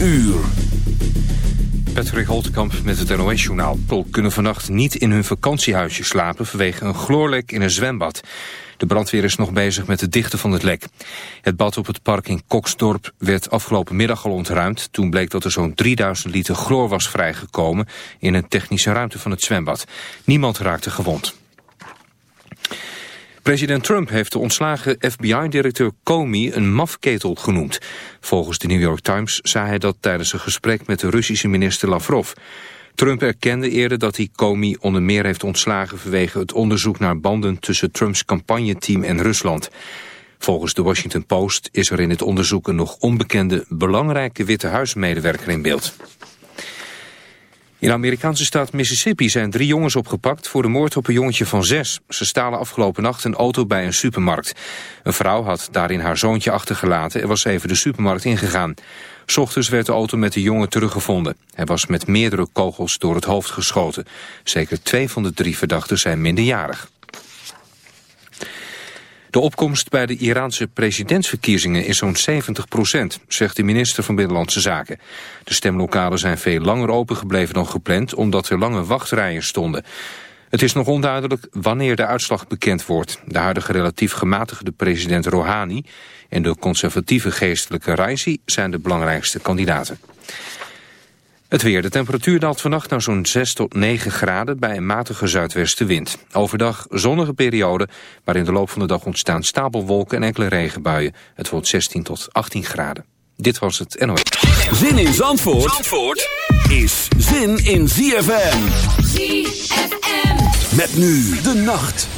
uur. Patrick Holtkamp met het NOS-journaal. kunnen vannacht niet in hun vakantiehuisje slapen vanwege een chloorlek in een zwembad. De brandweer is nog bezig met het dichten van het lek. Het bad op het park in Koksdorp werd afgelopen middag al ontruimd. Toen bleek dat er zo'n 3000 liter chloor was vrijgekomen in een technische ruimte van het zwembad. Niemand raakte gewond. President Trump heeft de ontslagen FBI-directeur Comey een mafketel genoemd. Volgens de New York Times zei hij dat tijdens een gesprek met de Russische minister Lavrov. Trump erkende eerder dat hij Comey onder meer heeft ontslagen vanwege het onderzoek naar banden tussen Trumps campagneteam en Rusland. Volgens de Washington Post is er in het onderzoek een nog onbekende belangrijke Witte Huismedewerker in beeld. In de Amerikaanse staat Mississippi zijn drie jongens opgepakt voor de moord op een jongetje van zes. Ze stalen afgelopen nacht een auto bij een supermarkt. Een vrouw had daarin haar zoontje achtergelaten en was even de supermarkt ingegaan. Ochtends werd de auto met de jongen teruggevonden. Hij was met meerdere kogels door het hoofd geschoten. Zeker twee van de drie verdachten zijn minderjarig. De opkomst bij de Iraanse presidentsverkiezingen is zo'n 70 procent, zegt de minister van Binnenlandse Zaken. De stemlokalen zijn veel langer open gebleven dan gepland, omdat er lange wachtrijen stonden. Het is nog onduidelijk wanneer de uitslag bekend wordt. De huidige relatief gematigde president Rouhani en de conservatieve geestelijke Raisi zijn de belangrijkste kandidaten. Het weer. De temperatuur daalt vannacht naar zo'n 6 tot 9 graden bij een matige zuidwestenwind. Overdag zonnige periode, maar in de loop van de dag ontstaan stapelwolken en enkele regenbuien. Het wordt 16 tot 18 graden. Dit was het NOS. Zin in Zandvoort, Zandvoort is zin in ZFM. ZFM. Met nu de nacht.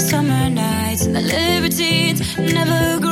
summer nights and the libertines never grow.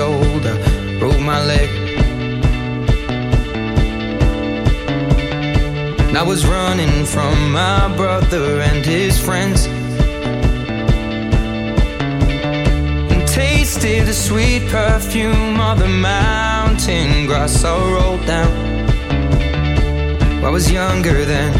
old, I broke my leg. And I was running from my brother and his friends. And tasted the sweet perfume of the mountain grass I rolled down. I was younger then.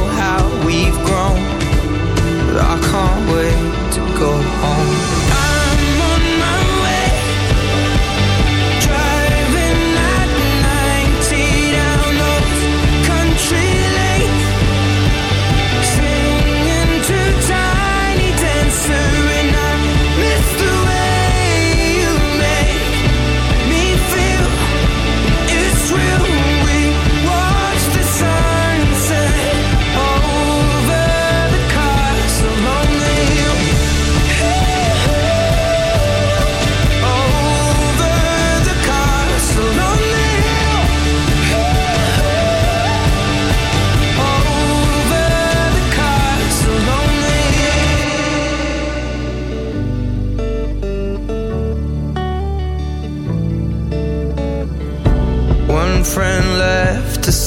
to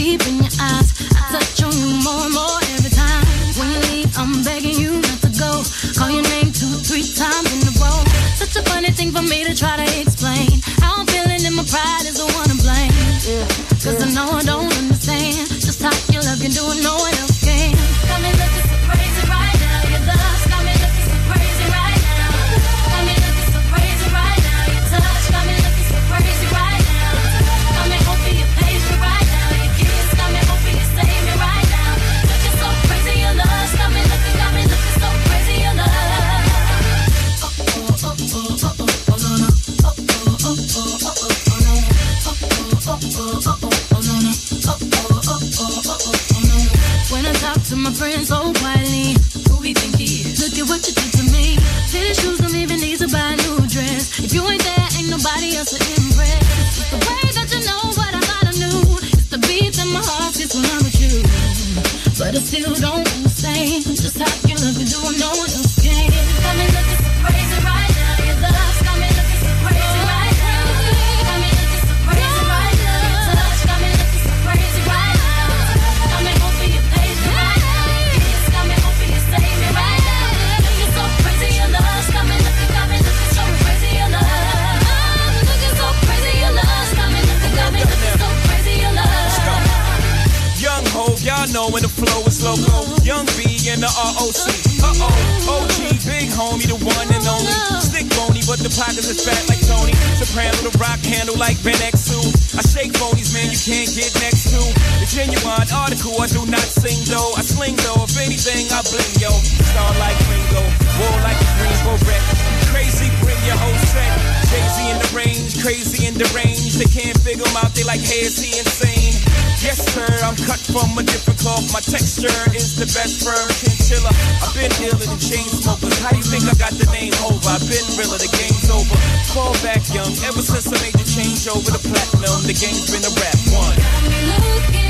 deep in prodigal, I do not sing though. I sling though, if anything, I bling yo. Star like Ringo, war like a green beret. Crazy, bring your whole set. Crazy in the range, crazy in the range. They can't figure him out, they like, hey, is he insane? Yes, sir, I'm cut from a different cloth. My texture is the best firm chinchilla. I've been ill in the chain smokers. How do you think I got the name over? I've been realer, the game's over. Fall back young, ever since I made the change over the platinum, the game's been a rap one. Got me looking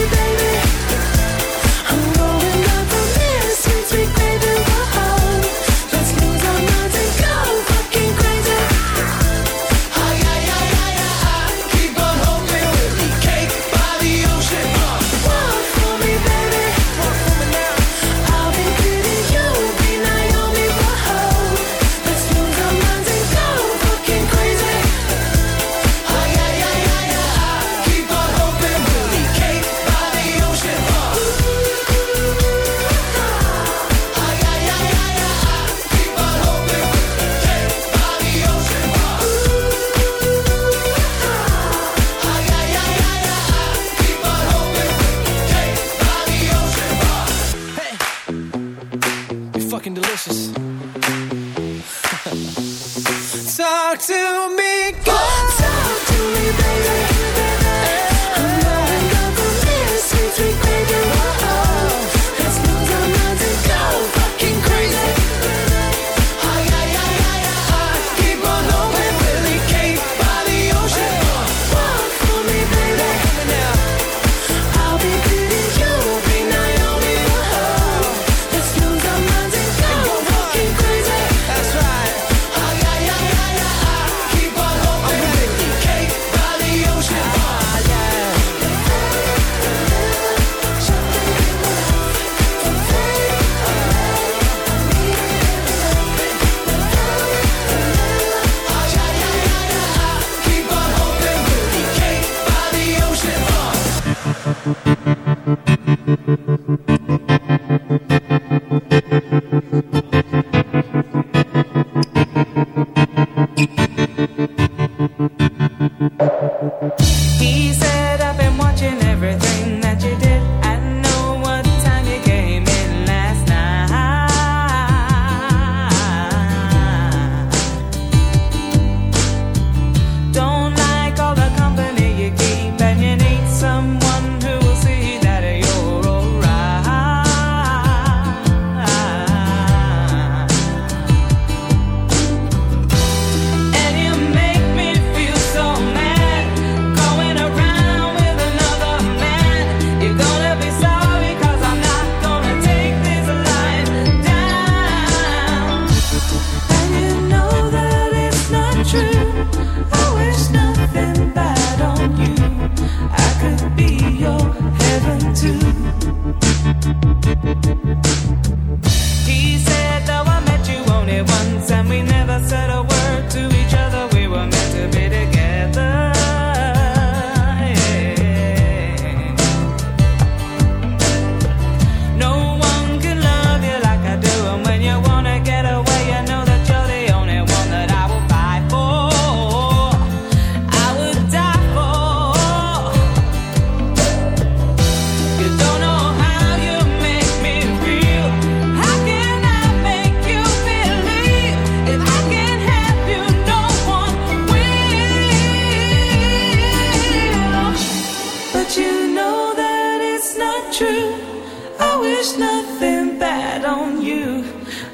I wish nothing bad on you.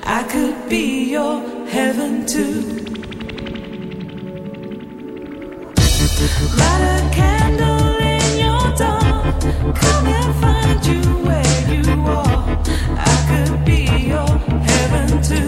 I could be your heaven too. Light a candle in your. Come and find you where you are. I could be your heaven too.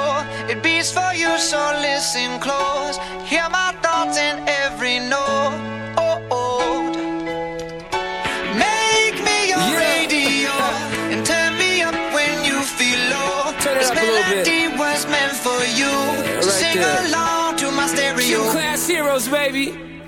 It beats for you, so listen close. Hear my thoughts in every note. Oh oh Make me your Yeah. radio and turn me up when you feel low. Turn it this up a bit. melody was meant for you. so right sing there. along to my stereo. Gym class heroes, baby.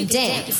can dance